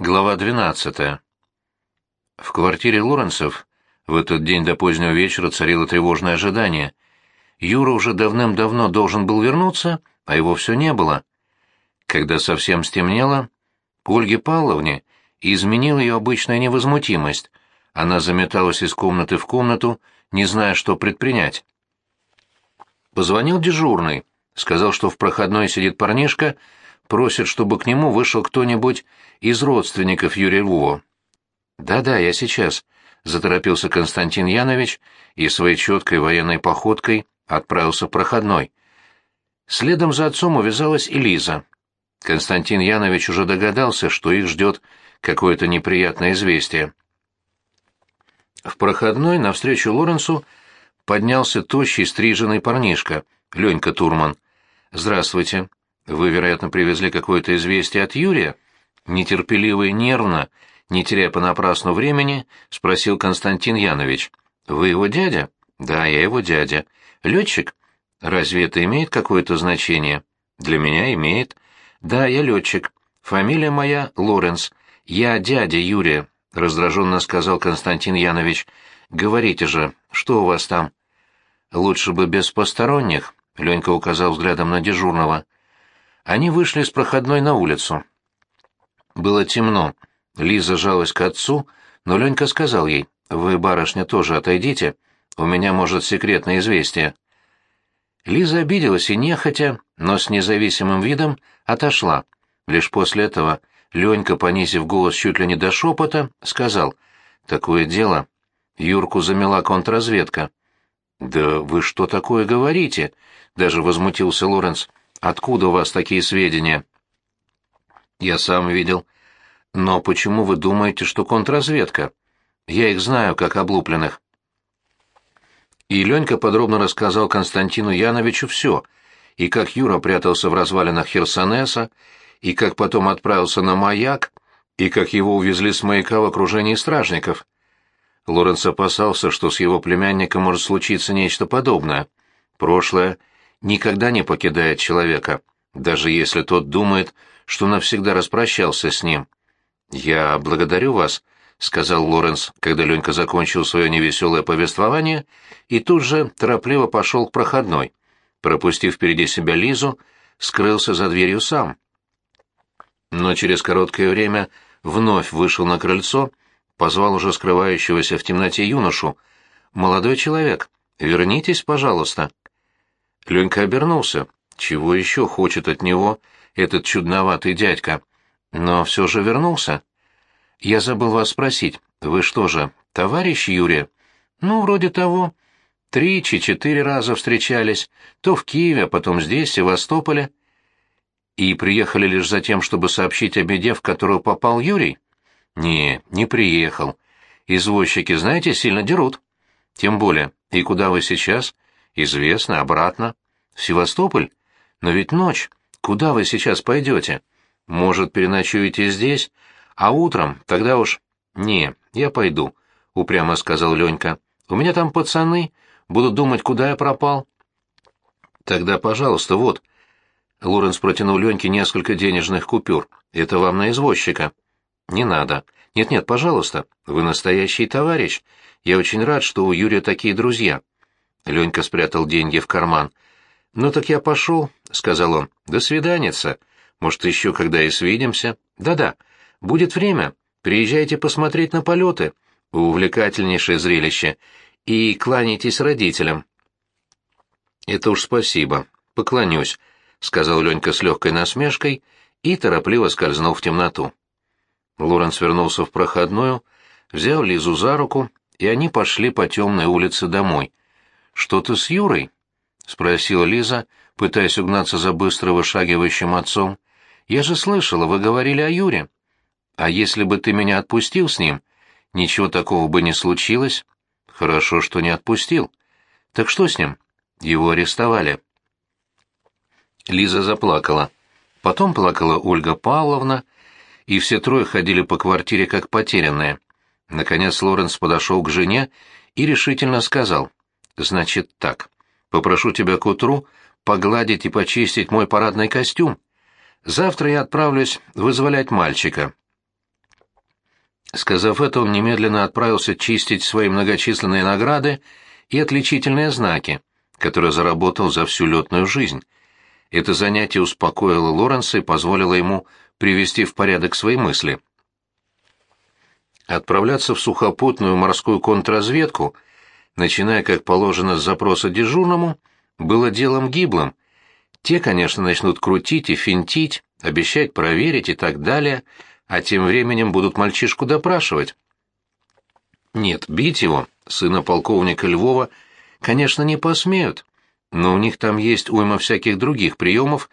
Глава 12. В квартире Лоренцев в этот день до позднего вечера царило тревожное ожидание. Юра уже давным-давно должен был вернуться, а его все не было. Когда совсем стемнело, Ольге Павловне изменила ее обычная невозмутимость. Она заметалась из комнаты в комнату, не зная, что предпринять. Позвонил дежурный, сказал, что в проходной сидит парнишка, просит, чтобы к нему вышел кто-нибудь из родственников Юрия Львова. «Да-да, я сейчас», — заторопился Константин Янович и своей четкой военной походкой отправился в проходной. Следом за отцом увязалась и Лиза. Константин Янович уже догадался, что их ждет какое-то неприятное известие. В проходной навстречу Лоренсу поднялся тощий стриженный парнишка, Ленька Турман. «Здравствуйте. Вы, вероятно, привезли какое-то известие от Юрия?» Нетерпеливо и нервно, не теряя понапрасну времени, спросил Константин Янович. «Вы его дядя?» «Да, я его дядя. Летчик? Разве это имеет какое-то значение?» «Для меня имеет. Да, я летчик. Фамилия моя Лоренс. Я дядя Юрия», — раздраженно сказал Константин Янович. «Говорите же, что у вас там?» «Лучше бы без посторонних», — Ленька указал взглядом на дежурного. Они вышли с проходной на улицу. Было темно. Лиза жалась к отцу, но Ленька сказал ей, «Вы, барышня, тоже отойдите, у меня, может, секретное известие». Лиза обиделась и нехотя, но с независимым видом отошла. Лишь после этого Ленька, понизив голос чуть ли не до шепота, сказал, «Такое дело. Юрку замела контрразведка». «Да вы что такое говорите?» — даже возмутился Лоренс. «Откуда у вас такие сведения?» Я сам видел. Но почему вы думаете, что контрразведка? Я их знаю, как облупленных. И Ленька подробно рассказал Константину Яновичу все, и как Юра прятался в развалинах Херсонеса, и как потом отправился на маяк, и как его увезли с маяка в окружении стражников. Лоренц опасался, что с его племянником может случиться нечто подобное. Прошлое никогда не покидает человека, даже если тот думает, что навсегда распрощался с ним. «Я благодарю вас», — сказал Лоренс, когда Ленька закончил свое невеселое повествование, и тут же торопливо пошел к проходной. Пропустив впереди себя Лизу, скрылся за дверью сам. Но через короткое время вновь вышел на крыльцо, позвал уже скрывающегося в темноте юношу. «Молодой человек, вернитесь, пожалуйста». Ленька обернулся. Чего еще хочет от него этот чудноватый дядька. Но все же вернулся. Я забыл вас спросить, вы что же, товарищ Юрия? Ну, вроде того. Три-четыре раза встречались, то в Киеве, а потом здесь, в Севастополе. И приехали лишь за тем, чтобы сообщить о беде, в которую попал Юрий? Не, не приехал. Извозчики, знаете, сильно дерут. Тем более, и куда вы сейчас? Известно, обратно. В Севастополь? Но ведь ночь. Куда вы сейчас пойдете? Может, переночуете здесь, а утром тогда уж... Не, я пойду, — упрямо сказал Ленька. У меня там пацаны, будут думать, куда я пропал. Тогда, пожалуйста, вот. Лоренс протянул Леньке несколько денежных купюр. Это вам на извозчика. Не надо. Нет-нет, пожалуйста, вы настоящий товарищ. Я очень рад, что у Юрия такие друзья. Ленька спрятал деньги в карман. «Ну так я пошел», — сказал он. «До свиданица. Может, еще когда и свидимся. Да-да, будет время. Приезжайте посмотреть на полеты. Увлекательнейшее зрелище. И кланяйтесь родителям». «Это уж спасибо. Поклонюсь», — сказал Ленька с легкой насмешкой и торопливо скользнул в темноту. Лоренс вернулся в проходную, взял Лизу за руку, и они пошли по темной улице домой. «Что-то с Юрой?» — спросила Лиза, пытаясь угнаться за быстро вышагивающим отцом. «Я же слышала, вы говорили о Юре. А если бы ты меня отпустил с ним, ничего такого бы не случилось. Хорошо, что не отпустил. Так что с ним? Его арестовали». Лиза заплакала. Потом плакала Ольга Павловна, и все трое ходили по квартире как потерянные. Наконец Лоренс подошел к жене и решительно сказал, «Значит так, Попрошу тебя к утру погладить и почистить мой парадный костюм. Завтра я отправлюсь вызволять мальчика. Сказав это, он немедленно отправился чистить свои многочисленные награды и отличительные знаки, которые заработал за всю летную жизнь. Это занятие успокоило Лоренса и позволило ему привести в порядок свои мысли. Отправляться в сухопутную морскую контрразведку, начиная, как положено, с запроса дежурному, было делом гиблым. Те, конечно, начнут крутить и финтить, обещать проверить и так далее, а тем временем будут мальчишку допрашивать. Нет, бить его, сына полковника Львова, конечно, не посмеют, но у них там есть уйма всяких других приемов,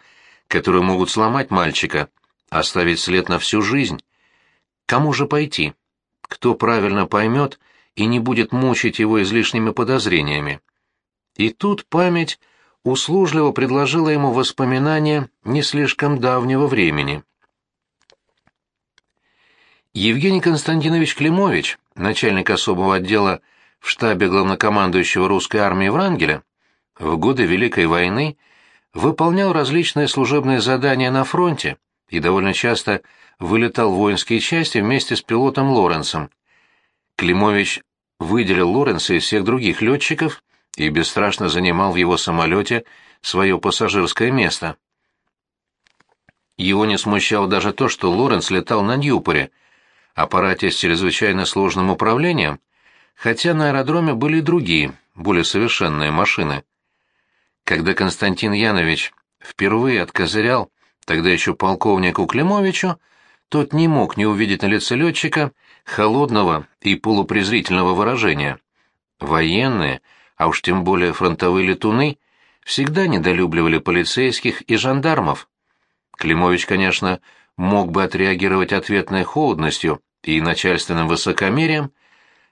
которые могут сломать мальчика, оставить след на всю жизнь. Кому же пойти? Кто правильно поймет и не будет мучить его излишними подозрениями? И тут память услужливо предложила ему воспоминания не слишком давнего времени. Евгений Константинович Климович, начальник особого отдела в штабе главнокомандующего русской армии Врангеля, в годы Великой войны выполнял различные служебные задания на фронте и довольно часто вылетал в воинские части вместе с пилотом Лоренсом. Климович выделил Лоренса из всех других летчиков и бесстрашно занимал в его самолете свое пассажирское место. Его не смущало даже то, что Лоренс летал на Ньюпоре, аппарате с чрезвычайно сложным управлением, хотя на аэродроме были и другие, более совершенные машины. Когда Константин Янович впервые откозырял тогда еще полковнику Климовичу, тот не мог не увидеть на лице летчика холодного и полупрезрительного выражения. Военные, а уж тем более фронтовые летуны, всегда недолюбливали полицейских и жандармов. Климович, конечно, мог бы отреагировать ответной холодностью и начальственным высокомерием,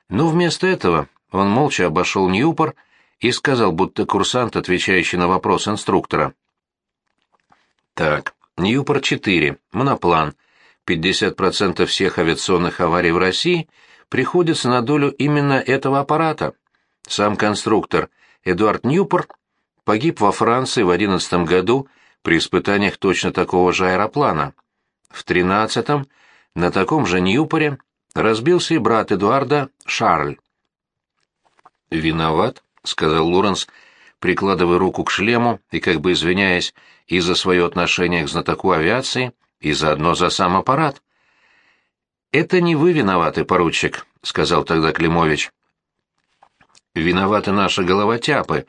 но вместо этого он молча обошел Ньюпор и сказал, будто курсант, отвечающий на вопрос инструктора. «Так, Ньюпор-4, моноплан. 50% всех авиационных аварий в России приходится на долю именно этого аппарата. Сам конструктор Эдуард Ньюпор погиб во Франции в 11 году при испытаниях точно такого же аэроплана. В 13-м на таком же Ньюпоре разбился и брат Эдуарда Шарль. «Виноват?» — сказал Лоренс, прикладывая руку к шлему и как бы извиняясь и за свое отношение к знатоку авиации, и заодно за сам аппарат. «Это не вы виноваты, поручик», — сказал тогда Климович. «Виноваты наши головотяпы,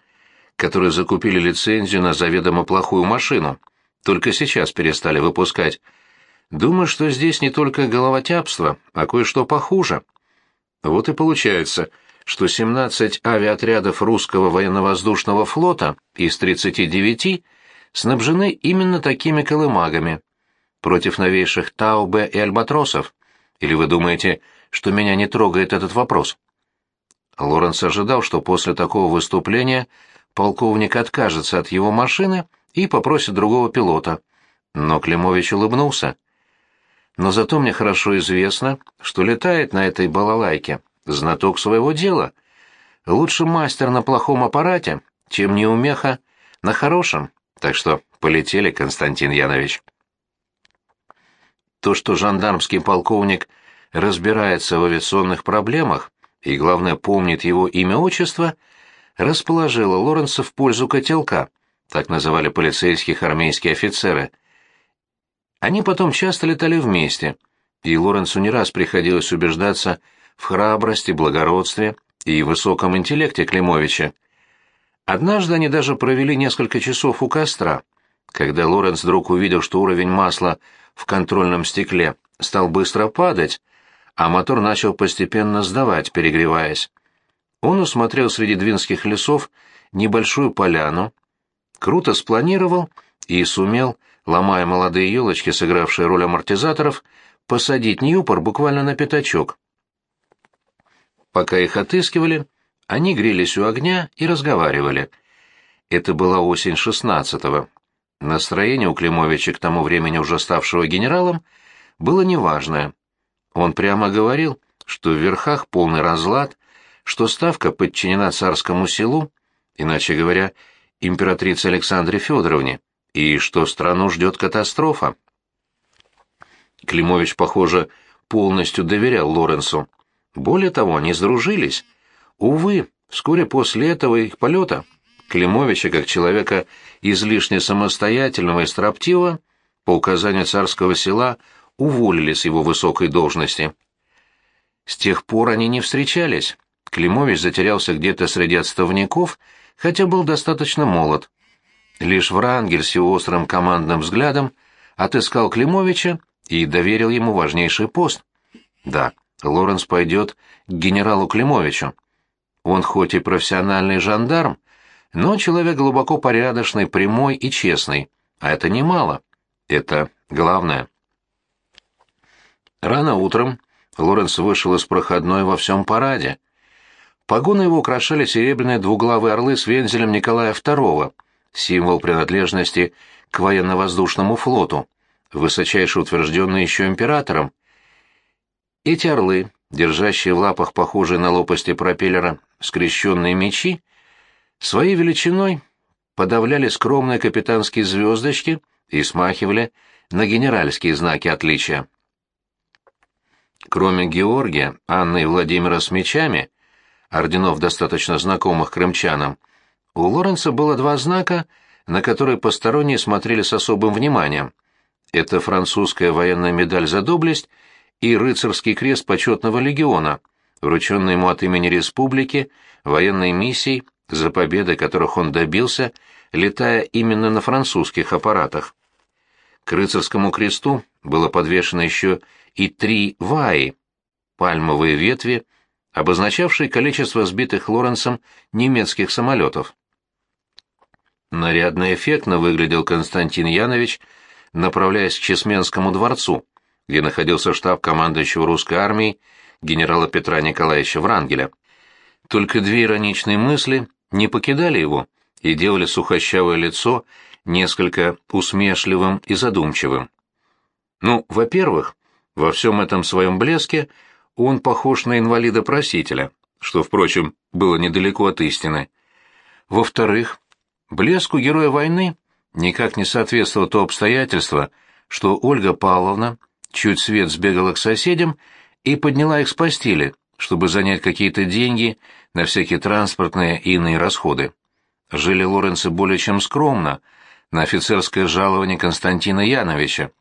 которые закупили лицензию на заведомо плохую машину, только сейчас перестали выпускать. Думаю, что здесь не только головотяпство, а кое-что похуже. Вот и получается, что 17 авиаотрядов русского военно-воздушного флота из 39 снабжены именно такими колымагами против новейших Таубе и Альбатросов. Или вы думаете, что меня не трогает этот вопрос? Лоренс ожидал, что после такого выступления полковник откажется от его машины и попросит другого пилота. Но Климович улыбнулся. Но зато мне хорошо известно, что летает на этой балалайке знаток своего дела. Лучше мастер на плохом аппарате, чем неумеха на хорошем. Так что полетели, Константин Янович. То, что жандармский полковник разбирается в авиационных проблемах и, главное, помнит его имя-отчество, расположило Лоренса в пользу котелка, так называли полицейских армейские офицеры. Они потом часто летали вместе, и Лоренсу не раз приходилось убеждаться в храбрости, благородстве и высоком интеллекте Климовича. Однажды они даже провели несколько часов у костра. Когда Лоренс вдруг увидел, что уровень масла в контрольном стекле стал быстро падать, а мотор начал постепенно сдавать, перегреваясь. Он усмотрел среди двинских лесов небольшую поляну, круто спланировал и сумел, ломая молодые елочки, сыгравшие роль амортизаторов, посадить Ньюпор буквально на пятачок. Пока их отыскивали, они грелись у огня и разговаривали. Это была осень шестнадцатого. Настроение у Климовича, к тому времени уже ставшего генералом, было неважное. Он прямо говорил, что в верхах полный разлад, что ставка подчинена царскому селу, иначе говоря, императрице Александре Федоровне, и что страну ждет катастрофа. Климович, похоже, полностью доверял Лоренсу. Более того, они сдружились. Увы, вскоре после этого их полета Климовича, как человека излишне самостоятельного и строптивого, по указанию царского села, уволили с его высокой должности. С тех пор они не встречались. Климович затерялся где-то среди отставников, хотя был достаточно молод. Лишь Врангель с его острым командным взглядом отыскал Климовича и доверил ему важнейший пост. Да, Лоренс пойдет к генералу Климовичу. Он хоть и профессиональный жандарм, но человек глубоко порядочный, прямой и честный, а это немало. Это главное. Рано утром Лоренс вышел из проходной во всем параде. Погоны его украшали серебряные двуглавые орлы с вензелем Николая II, символ принадлежности к военно-воздушному флоту, высочайше утвержденный еще императором. Эти орлы, держащие в лапах похожие на лопасти пропеллера скрещенные мечи, своей величиной подавляли скромные капитанские звездочки и смахивали на генеральские знаки отличия. Кроме Георгия, Анны и Владимира с мечами, орденов достаточно знакомых крымчанам, у Лоренца было два знака, на которые посторонние смотрели с особым вниманием. Это французская военная медаль за доблесть и рыцарский крест почетного легиона, врученный ему от имени республики военной миссией, за победы которых он добился, летая именно на французских аппаратах. К рыцарскому кресту было подвешено еще и три ваи, пальмовые ветви, обозначавшие количество сбитых Лоренсом немецких самолетов. Нарядно эффектно выглядел Константин Янович, направляясь к Чесменскому дворцу, где находился штаб командующего русской армией генерала Петра Николаевича Врангеля. Только две ироничные мысли не покидали его и делали сухощавое лицо несколько усмешливым и задумчивым. Ну, во-первых, во всем этом своем блеске он похож на инвалида-просителя, что, впрочем, было недалеко от истины. Во-вторых, блеску героя войны никак не соответствовало то обстоятельство, что Ольга Павловна чуть свет сбегала к соседям и подняла их с постели, чтобы занять какие-то деньги на всякие транспортные и иные расходы. Жили Лоренцы более чем скромно, на офицерское жалование Константина Яновича,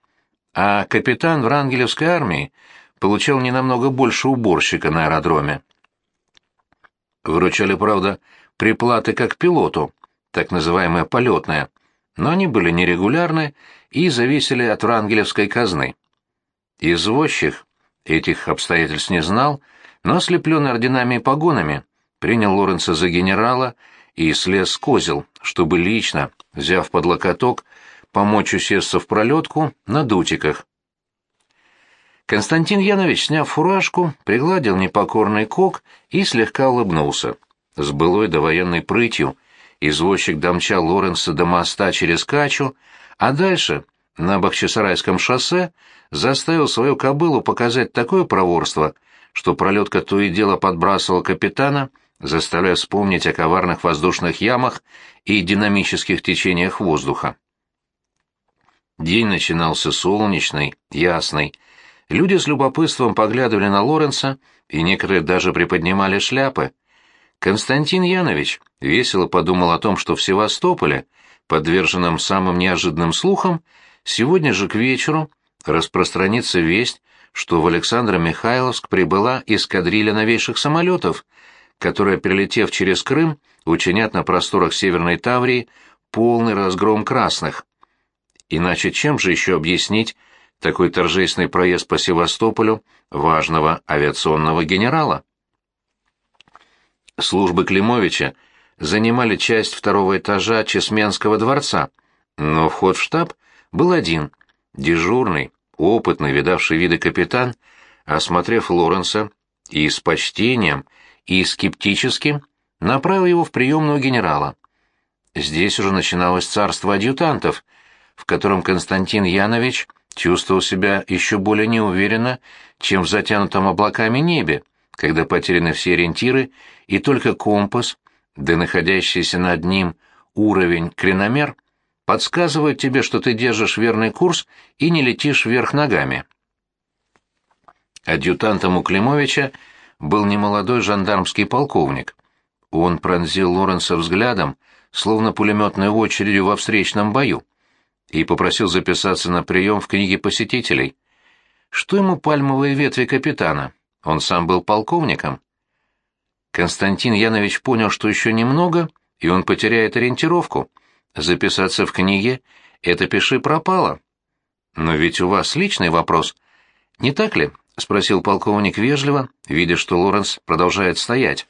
а капитан Врангелевской армии получал не намного больше уборщика на аэродроме. Выручали, правда, приплаты как пилоту, так называемая полетная, но они были нерегулярны и зависели от врангелевской казны. Извозчик этих обстоятельств не знал, но, ослепленный орденами и погонами, принял Лоренца за генерала и слез с козел, чтобы лично, взяв под локоток, помочь усесться в пролетку на дутиках. Константин Янович, сняв фуражку, пригладил непокорный кок и слегка улыбнулся. С былой довоенной прытью извозчик домчал Лоренса до моста через Качу, а дальше, на Бахчисарайском шоссе, заставил свою кобылу показать такое проворство, что пролетка то и дело подбрасывала капитана, заставляя вспомнить о коварных воздушных ямах и динамических течениях воздуха. День начинался солнечный, ясный. Люди с любопытством поглядывали на Лоренса, и некоторые даже приподнимали шляпы. Константин Янович весело подумал о том, что в Севастополе, подверженном самым неожиданным слухам, сегодня же к вечеру распространится весть, что в Александро-Михайловск прибыла эскадрилья новейших самолетов, которая, прилетев через Крым, учинят на просторах Северной Таврии полный разгром красных. Иначе чем же еще объяснить такой торжественный проезд по Севастополю важного авиационного генерала? Службы Климовича занимали часть второго этажа Чесменского дворца, но вход в штаб был один. Дежурный, опытный, видавший виды капитан, осмотрев Лоренса и с почтением, и скептически, направил его в приемную генерала. Здесь уже начиналось царство адъютантов, в котором Константин Янович чувствовал себя еще более неуверенно, чем в затянутом облаками небе, когда потеряны все ориентиры, и только компас, да находящийся над ним уровень креномер, подсказывают тебе, что ты держишь верный курс и не летишь вверх ногами. Адъютантом у Климовича был немолодой жандармский полковник. Он пронзил Лоренса взглядом, словно пулеметной очередью во встречном бою, и попросил записаться на прием в книге посетителей. Что ему пальмовые ветви капитана? Он сам был полковником. Константин Янович понял, что еще немного, и он потеряет ориентировку. Записаться в книге — это пиши пропало. Но ведь у вас личный вопрос. Не так ли? — спросил полковник вежливо, видя, что Лоренс продолжает стоять.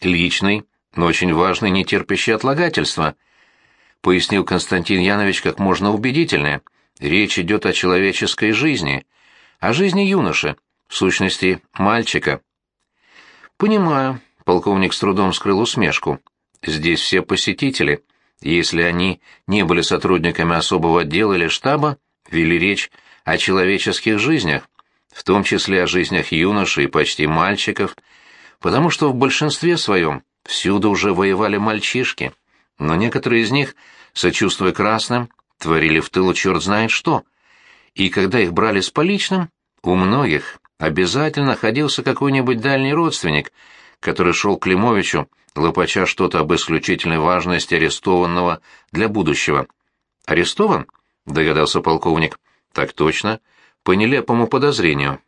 «Личный, но очень важный, не терпящий отлагательства», — пояснил Константин Янович как можно убедительнее. «Речь идет о человеческой жизни, о жизни юноши, в сущности, мальчика». «Понимаю», — полковник с трудом скрыл усмешку. «Здесь все посетители. Если они не были сотрудниками особого отдела или штаба, вели речь о человеческих жизнях, в том числе о жизнях юношей и почти мальчиков, потому что в большинстве своем всюду уже воевали мальчишки, но некоторые из них, сочувствуя красным, творили в тылу черт знает что. И когда их брали с поличным, у многих обязательно находился какой-нибудь дальний родственник, который шел к Климовичу, лопача что-то об исключительной важности арестованного для будущего. «Арестован?» — догадался полковник. «Так точно. По нелепому подозрению».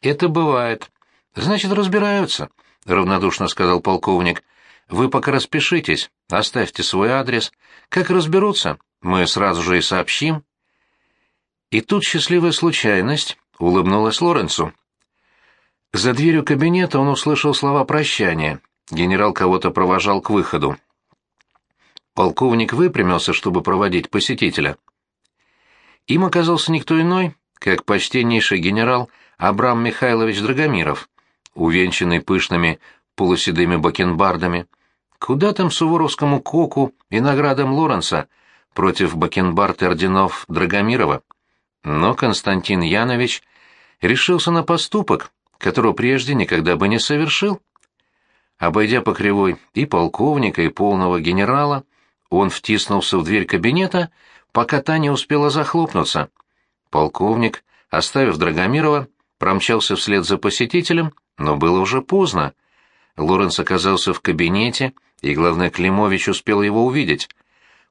«Это бывает. Значит, разбираются», — равнодушно сказал полковник. «Вы пока распишитесь, оставьте свой адрес. Как разберутся, мы сразу же и сообщим». И тут счастливая случайность улыбнулась Лоренцу. За дверью кабинета он услышал слова прощания. Генерал кого-то провожал к выходу. Полковник выпрямился, чтобы проводить посетителя. Им оказался никто иной, как почтеннейший генерал Абрам Михайлович Драгомиров, увенчанный пышными полуседыми бакенбардами. Куда там суворовскому коку и наградам Лоренса против бакенбард и орденов Драгомирова? Но Константин Янович решился на поступок, которого прежде никогда бы не совершил. Обойдя по кривой и полковника, и полного генерала, он втиснулся в дверь кабинета, пока та не успела захлопнуться. Полковник, оставив Драгомирова, промчался вслед за посетителем, но было уже поздно. Лоренс оказался в кабинете, и, главное, Климович успел его увидеть.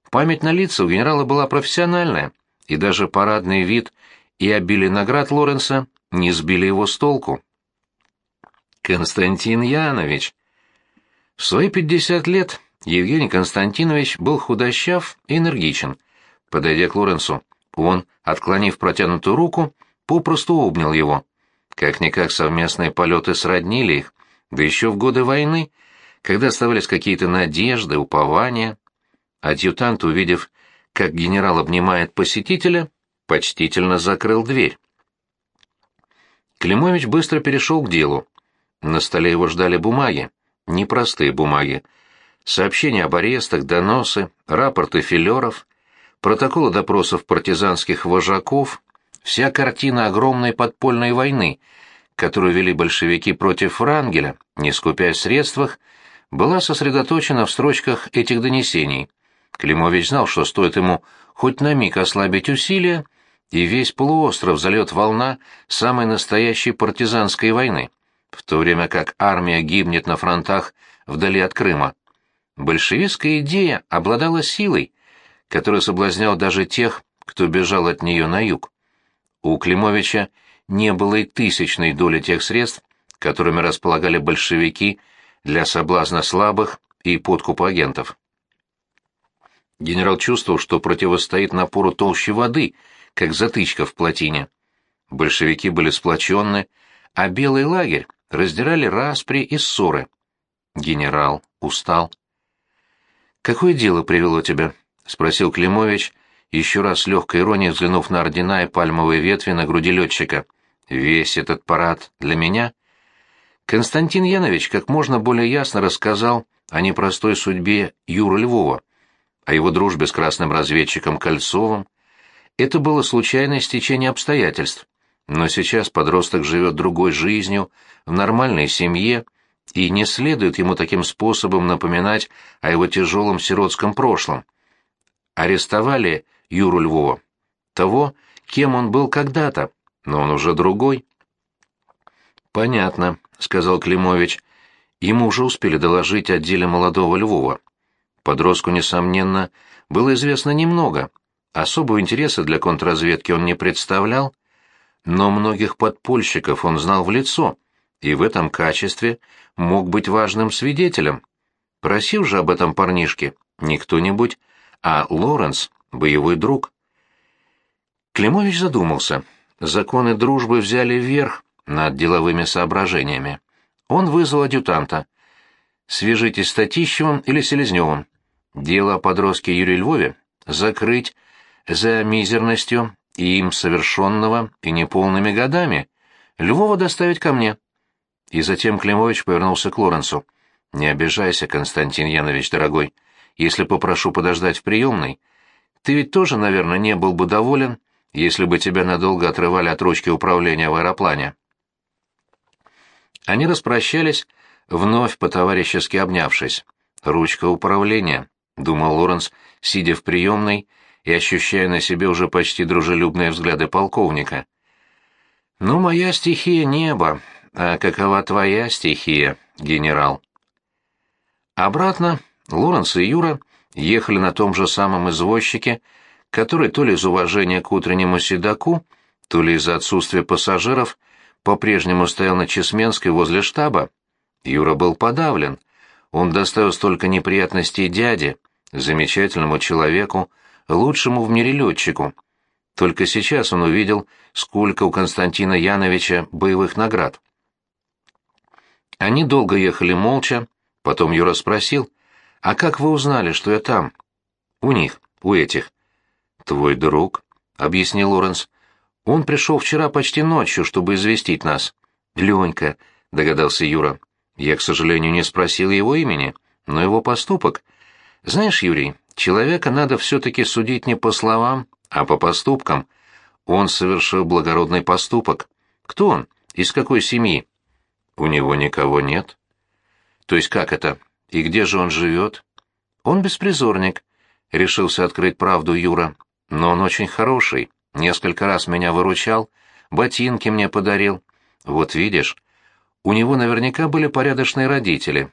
Память на лица у генерала была профессиональная, и даже парадный вид и обилие наград Лоренса не сбили его с толку. Константин Янович. В свои пятьдесят лет Евгений Константинович был худощав и энергичен. Подойдя к Лоренсу, он, отклонив протянутую руку, попросту обнял его. Как-никак совместные полеты сроднили их, да еще в годы войны, когда оставались какие-то надежды, упования. Адъютант, увидев, как генерал обнимает посетителя, почтительно закрыл дверь. Климович быстро перешел к делу. На столе его ждали бумаги, непростые бумаги. Сообщения об арестах, доносы, рапорты филеров, протоколы допросов партизанских вожаков, вся картина огромной подпольной войны, которую вели большевики против Врангеля, не скупясь в средствах, была сосредоточена в строчках этих донесений. Климович знал, что стоит ему хоть на миг ослабить усилия, и весь полуостров зальет волна самой настоящей партизанской войны в то время как армия гибнет на фронтах вдали от Крыма. Большевистская идея обладала силой, которая соблазняла даже тех, кто бежал от нее на юг. У Климовича не было и тысячной доли тех средств, которыми располагали большевики для соблазна слабых и подкупа агентов. Генерал чувствовал, что противостоит напору толщи воды, как затычка в плотине. Большевики были сплоченны, а белый лагерь раздирали распри и ссоры. Генерал устал. «Какое дело привело тебя?» — спросил Климович, еще раз с легкой иронией взглянув на ордена и пальмовые ветви на груди летчика. «Весь этот парад для меня?» Константин Янович как можно более ясно рассказал о непростой судьбе Юры Львова, о его дружбе с красным разведчиком Кольцовым. Это было случайное стечение обстоятельств. Но сейчас подросток живет другой жизнью, в нормальной семье, и не следует ему таким способом напоминать о его тяжелом сиротском прошлом. Арестовали Юру Львова, того, кем он был когда-то, но он уже другой. «Понятно», — сказал Климович. Ему уже успели доложить о деле молодого Львова. Подростку, несомненно, было известно немного. Особого интереса для контрразведки он не представлял, но многих подпольщиков он знал в лицо, и в этом качестве мог быть важным свидетелем. Просил же об этом парнишке не кто-нибудь, а Лоренс, боевой друг. Климович задумался. Законы дружбы взяли вверх над деловыми соображениями. Он вызвал адъютанта. «Свяжитесь с Татищевым или Селезневым. Дело о подростке Юрии Львове закрыть за мизерностью им совершенного и неполными годами. Львова доставить ко мне». И затем Климович повернулся к Лоренсу. «Не обижайся, Константин Янович, дорогой. Если попрошу подождать в приемной, ты ведь тоже, наверное, не был бы доволен, если бы тебя надолго отрывали от ручки управления в аэроплане». Они распрощались, вновь по-товарищески обнявшись. «Ручка управления», — думал Лоренс, сидя в приемной и ощущая на себе уже почти дружелюбные взгляды полковника. «Ну, моя стихия — небо, а какова твоя стихия, генерал?» Обратно Лоренс и Юра ехали на том же самом извозчике, который то ли из уважения к утреннему седаку, то ли из-за отсутствия пассажиров по-прежнему стоял на Чесменской возле штаба. Юра был подавлен. Он доставил столько неприятностей дяде, замечательному человеку, лучшему в мире летчику. Только сейчас он увидел, сколько у Константина Яновича боевых наград. Они долго ехали молча, потом Юра спросил, «А как вы узнали, что я там?» «У них, у этих». «Твой друг», — объяснил Лоренс. Он пришел вчера почти ночью, чтобы известить нас. Ленька, догадался Юра. Я, к сожалению, не спросил его имени, но его поступок. Знаешь, Юрий, человека надо все-таки судить не по словам, а по поступкам. Он совершил благородный поступок. Кто он? Из какой семьи? У него никого нет. То есть как это? И где же он живет? Он беспризорник, решился открыть правду Юра. Но он очень хороший. Несколько раз меня выручал, ботинки мне подарил. Вот видишь, у него наверняка были порядочные родители.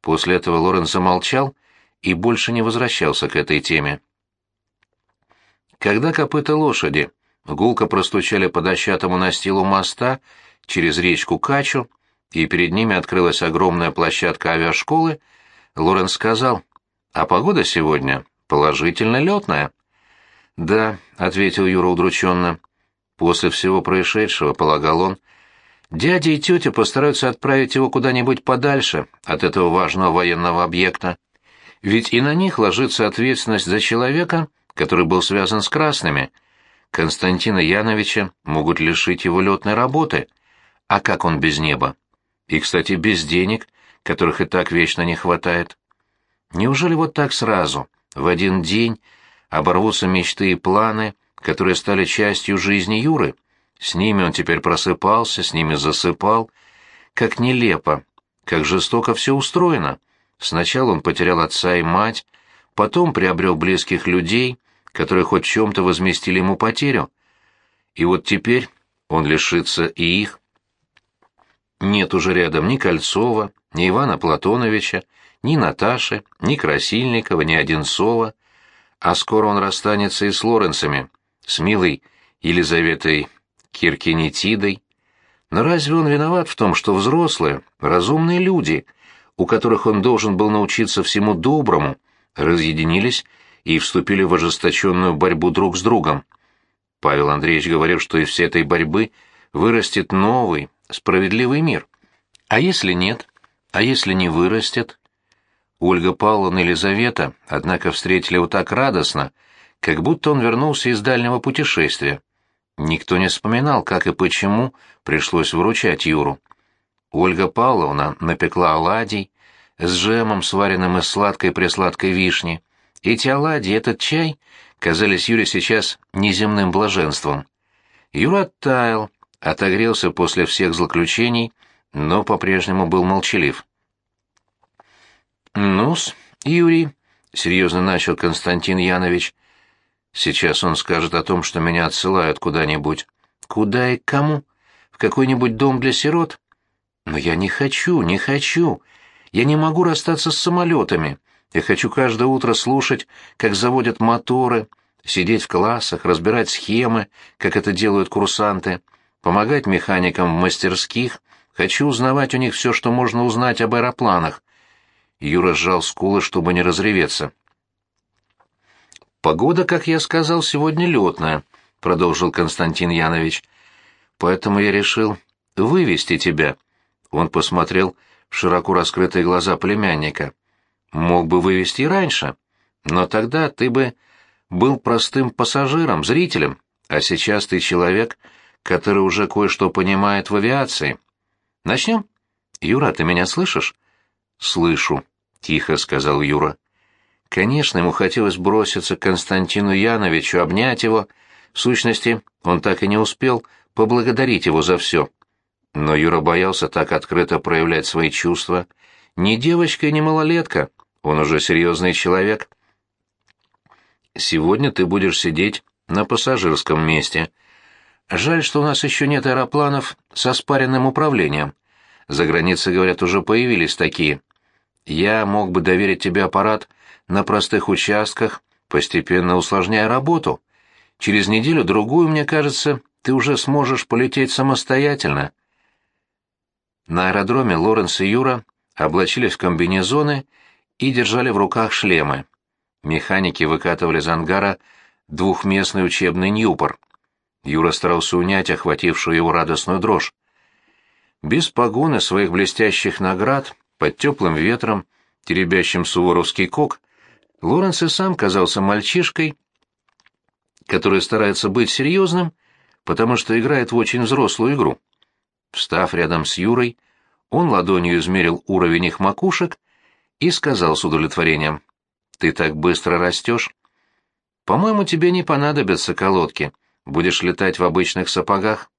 После этого Лорен замолчал и больше не возвращался к этой теме. Когда копыта лошади гулко простучали по дощатому настилу моста через речку Качу, и перед ними открылась огромная площадка авиашколы, Лорен сказал, «А погода сегодня положительно летная». «Да», — ответил Юра удрученно. После всего происшедшего, полагал он, дядя и тетя постараются отправить его куда-нибудь подальше от этого важного военного объекта. Ведь и на них ложится ответственность за человека, который был связан с красными. Константина Яновича могут лишить его летной работы. А как он без неба? И, кстати, без денег, которых и так вечно не хватает. Неужели вот так сразу, в один день, оборвутся мечты и планы, которые стали частью жизни Юры. С ними он теперь просыпался, с ними засыпал. Как нелепо, как жестоко все устроено. Сначала он потерял отца и мать, потом приобрел близких людей, которые хоть чем-то возместили ему потерю. И вот теперь он лишится и их. Нет уже рядом ни Кольцова, ни Ивана Платоновича, ни Наташи, ни Красильникова, ни Одинцова а скоро он расстанется и с Лоренцами, с милой Елизаветой Киркинетидой. Но разве он виноват в том, что взрослые, разумные люди, у которых он должен был научиться всему доброму, разъединились и вступили в ожесточенную борьбу друг с другом? Павел Андреевич говорил, что из всей этой борьбы вырастет новый, справедливый мир. А если нет? А если не вырастет? Ольга Павловна и Елизавета, однако, встретили его так радостно, как будто он вернулся из дальнего путешествия. Никто не вспоминал, как и почему пришлось выручать Юру. Ольга Павловна напекла оладий с джемом, сваренным из сладкой-пресладкой вишни. Эти оладьи, этот чай казались Юре сейчас неземным блаженством. Юра оттаял, отогрелся после всех злоключений, но по-прежнему был молчалив. «Ну-с, Юрий», — серьезно начал Константин Янович, — «сейчас он скажет о том, что меня отсылают куда-нибудь». Куда и кому? В какой-нибудь дом для сирот? Но я не хочу, не хочу. Я не могу расстаться с самолетами. Я хочу каждое утро слушать, как заводят моторы, сидеть в классах, разбирать схемы, как это делают курсанты, помогать механикам в мастерских. Хочу узнавать у них все, что можно узнать об аэропланах. Юра сжал скулы, чтобы не разреветься. «Погода, как я сказал, сегодня летная», — продолжил Константин Янович. «Поэтому я решил вывести тебя». Он посмотрел широко раскрытые глаза племянника. «Мог бы вывести раньше, но тогда ты бы был простым пассажиром, зрителем, а сейчас ты человек, который уже кое-что понимает в авиации. Начнем? Юра, ты меня слышишь?» «Слышу», — тихо сказал Юра. Конечно, ему хотелось броситься к Константину Яновичу, обнять его. В сущности, он так и не успел поблагодарить его за все. Но Юра боялся так открыто проявлять свои чувства. Не девочка и не малолетка, он уже серьезный человек. «Сегодня ты будешь сидеть на пассажирском месте. Жаль, что у нас еще нет аэропланов со спаренным управлением. За границей, говорят, уже появились такие. Я мог бы доверить тебе аппарат на простых участках, постепенно усложняя работу. Через неделю-другую, мне кажется, ты уже сможешь полететь самостоятельно. На аэродроме Лоренс и Юра облачились в комбинезоны и держали в руках шлемы. Механики выкатывали из ангара двухместный учебный Ньюпор. Юра старался унять охватившую его радостную дрожь. Без погоны своих блестящих наград, под теплым ветром, теребящим суворовский кок, Лоренс и сам казался мальчишкой, который старается быть серьезным, потому что играет в очень взрослую игру. Встав рядом с Юрой, он ладонью измерил уровень их макушек и сказал с удовлетворением, «Ты так быстро растешь. По-моему, тебе не понадобятся колодки, будешь летать в обычных сапогах».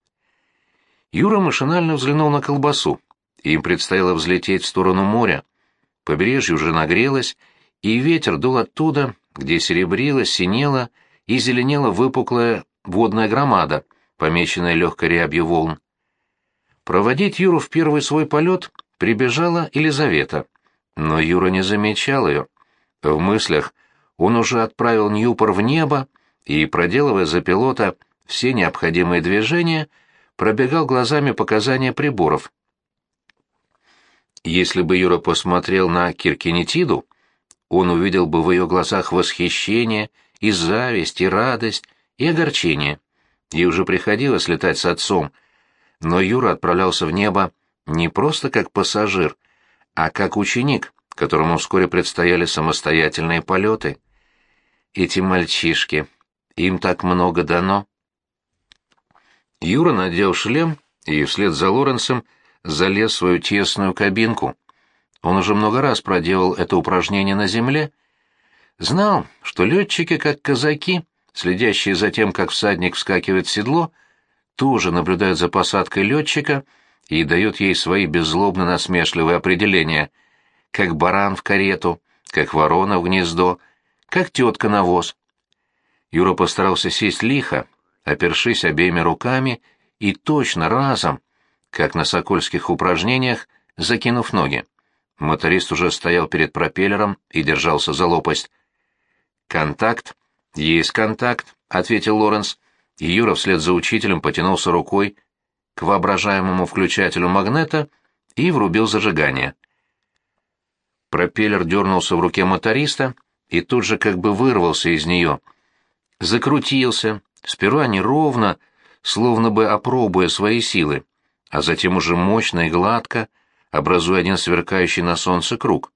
Юра машинально взглянул на колбасу. Им предстояло взлететь в сторону моря. Побережье уже нагрелось, и ветер дул оттуда, где серебрила, синела и зеленела выпуклая водная громада, помеченная легкой рябью волн. Проводить Юру в первый свой полет прибежала Елизавета, но Юра не замечал ее. В мыслях он уже отправил Ньюпор в небо и, проделывая за пилота все необходимые движения, пробегал глазами показания приборов. Если бы Юра посмотрел на Киркинетиду, он увидел бы в ее глазах восхищение, и зависть, и радость, и огорчение. Ей уже приходилось летать с отцом, но Юра отправлялся в небо не просто как пассажир, а как ученик, которому вскоре предстояли самостоятельные полеты. Эти мальчишки, им так много дано. Юра надел шлем и вслед за Лоренсом залез в свою тесную кабинку. Он уже много раз проделал это упражнение на земле. Знал, что летчики, как казаки, следящие за тем, как всадник вскакивает в седло, тоже наблюдают за посадкой летчика и дают ей свои беззлобно-насмешливые определения, как баран в карету, как ворона в гнездо, как тетка на воз. Юра постарался сесть лихо, опершись обеими руками и точно разом, как на сокольских упражнениях, закинув ноги. Моторист уже стоял перед пропеллером и держался за лопасть. «Контакт?» «Есть контакт», — ответил Лоренс. И Юра вслед за учителем потянулся рукой к воображаемому включателю магнета и врубил зажигание. Пропеллер дернулся в руке моториста и тут же как бы вырвался из нее. Закрутился, сперва неровно, словно бы опробуя свои силы, а затем уже мощно и гладко — образуя один сверкающий на солнце круг.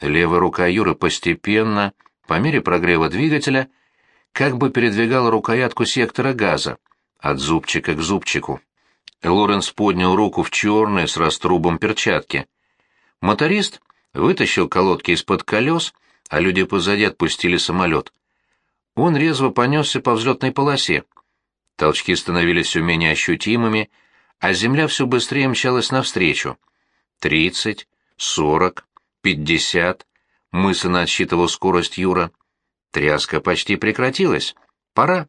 Левая рука Юры постепенно, по мере прогрева двигателя, как бы передвигала рукоятку сектора газа, от зубчика к зубчику. Лоренс поднял руку в черные с раструбом перчатки. Моторист вытащил колодки из-под колес, а люди позади отпустили самолет. Он резво понесся по взлетной полосе. Толчки становились все менее ощутимыми, а земля все быстрее мчалась навстречу — тридцать, сорок, пятьдесят. Мысленно отсчитывал скорость Юра. Тряска почти прекратилась. Пора.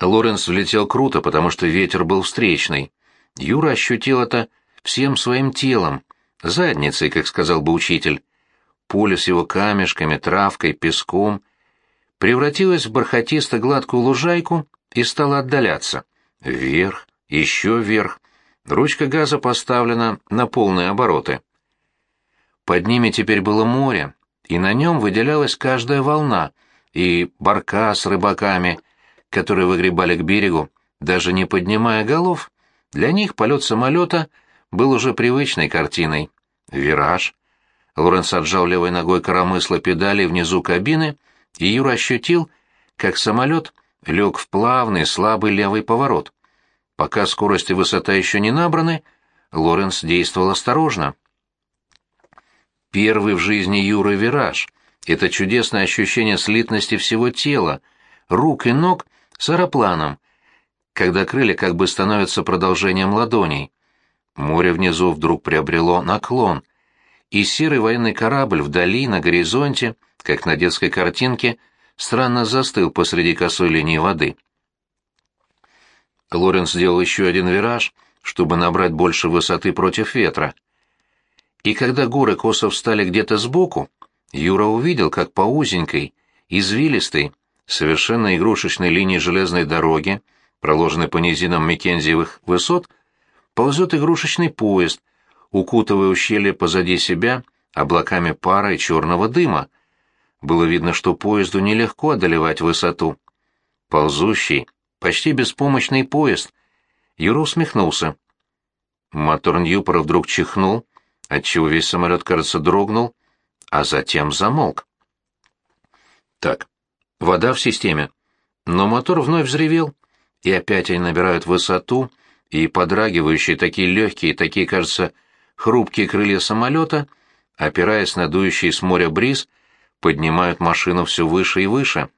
Лоренс влетел круто, потому что ветер был встречный. Юра ощутил это всем своим телом, задницей, как сказал бы учитель. Поле с его камешками, травкой, песком превратилось в бархатисто-гладкую лужайку и стало отдаляться. Вверх, еще вверх. Ручка газа поставлена на полные обороты. Под ними теперь было море, и на нем выделялась каждая волна, и барка с рыбаками, которые выгребали к берегу, даже не поднимая голов. Для них полет самолета был уже привычной картиной. Вираж. Лоренс отжал левой ногой коромысло педали внизу кабины, и Юра ощутил, как самолет лег в плавный, слабый левый поворот. Пока скорость и высота еще не набраны, Лоренс действовал осторожно. Первый в жизни Юры вираж — это чудесное ощущение слитности всего тела, рук и ног с аэропланом, когда крылья как бы становятся продолжением ладоней. Море внизу вдруг приобрело наклон, и серый военный корабль вдали, на горизонте, как на детской картинке, странно застыл посреди косой линии воды. Лоренс сделал еще один вираж, чтобы набрать больше высоты против ветра. И когда горы косо встали где-то сбоку, Юра увидел, как по узенькой, извилистой, совершенно игрушечной линии железной дороги, проложенной по низинам Мекензиевых высот, ползет игрушечный поезд, укутывая ущелье позади себя облаками пара и черного дыма. Было видно, что поезду нелегко одолевать высоту. Ползущий, почти беспомощный поезд. Юра усмехнулся. Мотор Ньюпора вдруг чихнул, отчего весь самолет, кажется, дрогнул, а затем замолк. Так, вода в системе. Но мотор вновь взревел, и опять они набирают высоту, и подрагивающие, такие легкие, такие, кажется, хрупкие крылья самолета, опираясь на дующий с моря бриз, поднимают машину все выше и выше.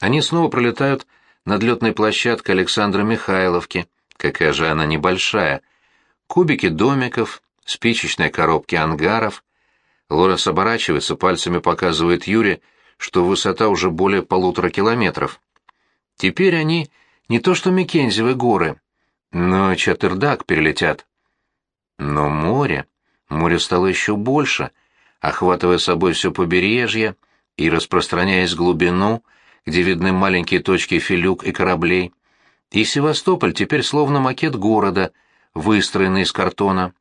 Они снова пролетают над летной площадкой Александра Михайловки, какая же она небольшая, кубики домиков, спичечные коробки ангаров. Лоренс оборачивается, пальцами показывает Юре, что высота уже более полутора километров. Теперь они не то что Микензевы горы, но Чатырдак перелетят. Но море, море стало еще больше, охватывая собой все побережье и распространяясь глубину, где видны маленькие точки филюк и кораблей. И Севастополь теперь словно макет города, выстроенный из картона.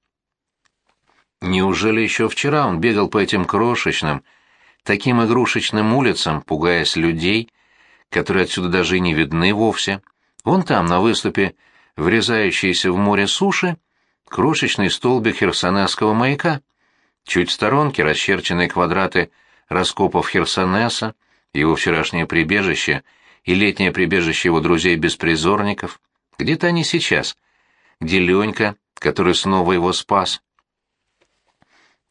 Неужели еще вчера он бегал по этим крошечным, таким игрушечным улицам, пугаясь людей, которые отсюда даже и не видны вовсе? Вон там, на выступе, врезающиеся в море суши, крошечный столбик Херсонесского маяка. Чуть в сторонке расчерченные квадраты раскопов Херсонеса, его вчерашнее прибежище и летнее прибежище его друзей-беспризорников. Где-то они сейчас. Где Ленька, который снова его спас.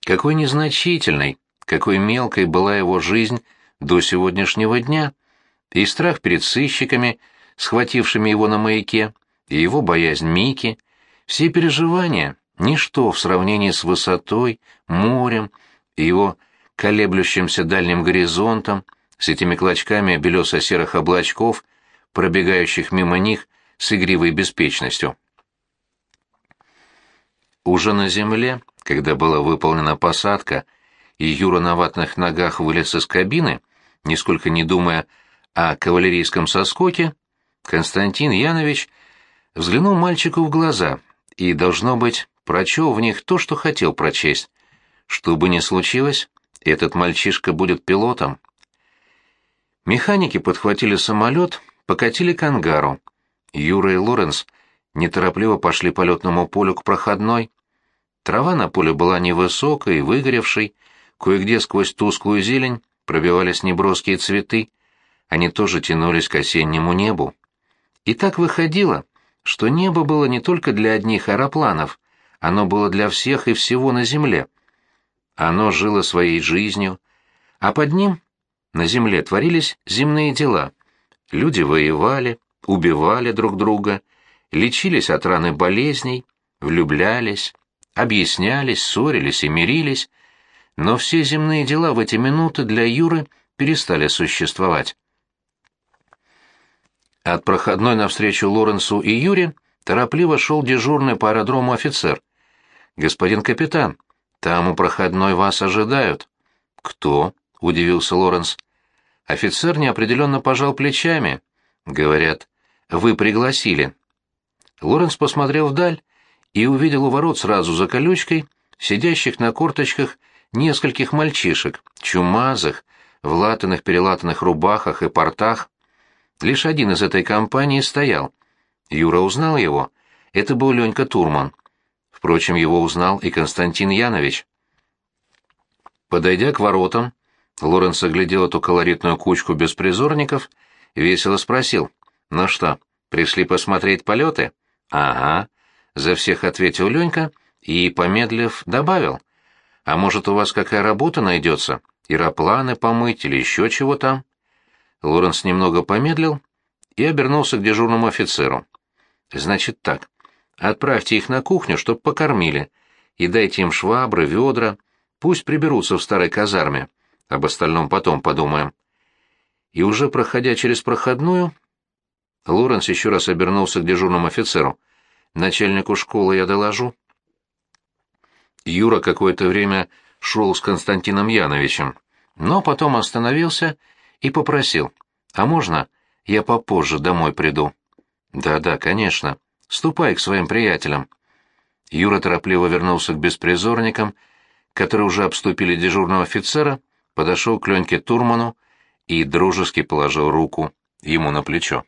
Какой незначительной, какой мелкой была его жизнь до сегодняшнего дня, и страх перед сыщиками, схватившими его на маяке, и его боязнь Мики, все переживания — ничто в сравнении с высотой, морем и его колеблющимся дальним горизонтом, с этими клочками белесо-серых облачков, пробегающих мимо них с игривой беспечностью. Уже на земле, когда была выполнена посадка, и Юра на ватных ногах вылез из кабины, нисколько не думая о кавалерийском соскоке, Константин Янович взглянул мальчику в глаза и, должно быть, прочел в них то, что хотел прочесть. Что бы ни случилось, этот мальчишка будет пилотом. Механики подхватили самолет, покатили к ангару. Юра и Лоренс неторопливо пошли по летному полю к проходной. Трава на поле была невысокой, выгоревшей, кое-где сквозь тусклую зелень пробивались неброские цветы, они тоже тянулись к осеннему небу. И так выходило, что небо было не только для одних аэропланов, оно было для всех и всего на земле. Оно жило своей жизнью, а под ним на земле творились земные дела. Люди воевали, убивали друг друга, лечились от раны болезней, влюблялись, объяснялись, ссорились и мирились, но все земные дела в эти минуты для Юры перестали существовать. От проходной навстречу Лоренсу и Юре торопливо шел дежурный по аэродрому офицер. «Господин капитан, там у проходной вас ожидают». «Кто?» — удивился Лоренс. Офицер неопределенно пожал плечами. Говорят, вы пригласили. Лоренс посмотрел вдаль и увидел у ворот сразу за колючкой сидящих на корточках нескольких мальчишек, чумазых, в латаных-перелатанных рубахах и портах. Лишь один из этой компании стоял. Юра узнал его. Это был Ленька Турман. Впрочем, его узнал и Константин Янович. Подойдя к воротам, Лоренс оглядел эту колоритную кучку беспризорников весело спросил. «Ну что, пришли посмотреть полеты?» «Ага», — за всех ответил Ленька и, помедлив, добавил. «А может, у вас какая работа найдется? Аэропланы помыть или еще чего там?» Лоренс немного помедлил и обернулся к дежурному офицеру. «Значит так, отправьте их на кухню, чтоб покормили, и дайте им швабры, ведра, пусть приберутся в старой казарме, об остальном потом подумаем». И уже проходя через проходную, Лоренс еще раз обернулся к дежурному офицеру. «Начальнику школы я доложу». Юра какое-то время шел с Константином Яновичем, но потом остановился и попросил. «А можно я попозже домой приду?» «Да-да, конечно. Ступай к своим приятелям». Юра торопливо вернулся к беспризорникам, которые уже обступили дежурного офицера, подошел к Леньке Турману и дружески положил руку ему на плечо.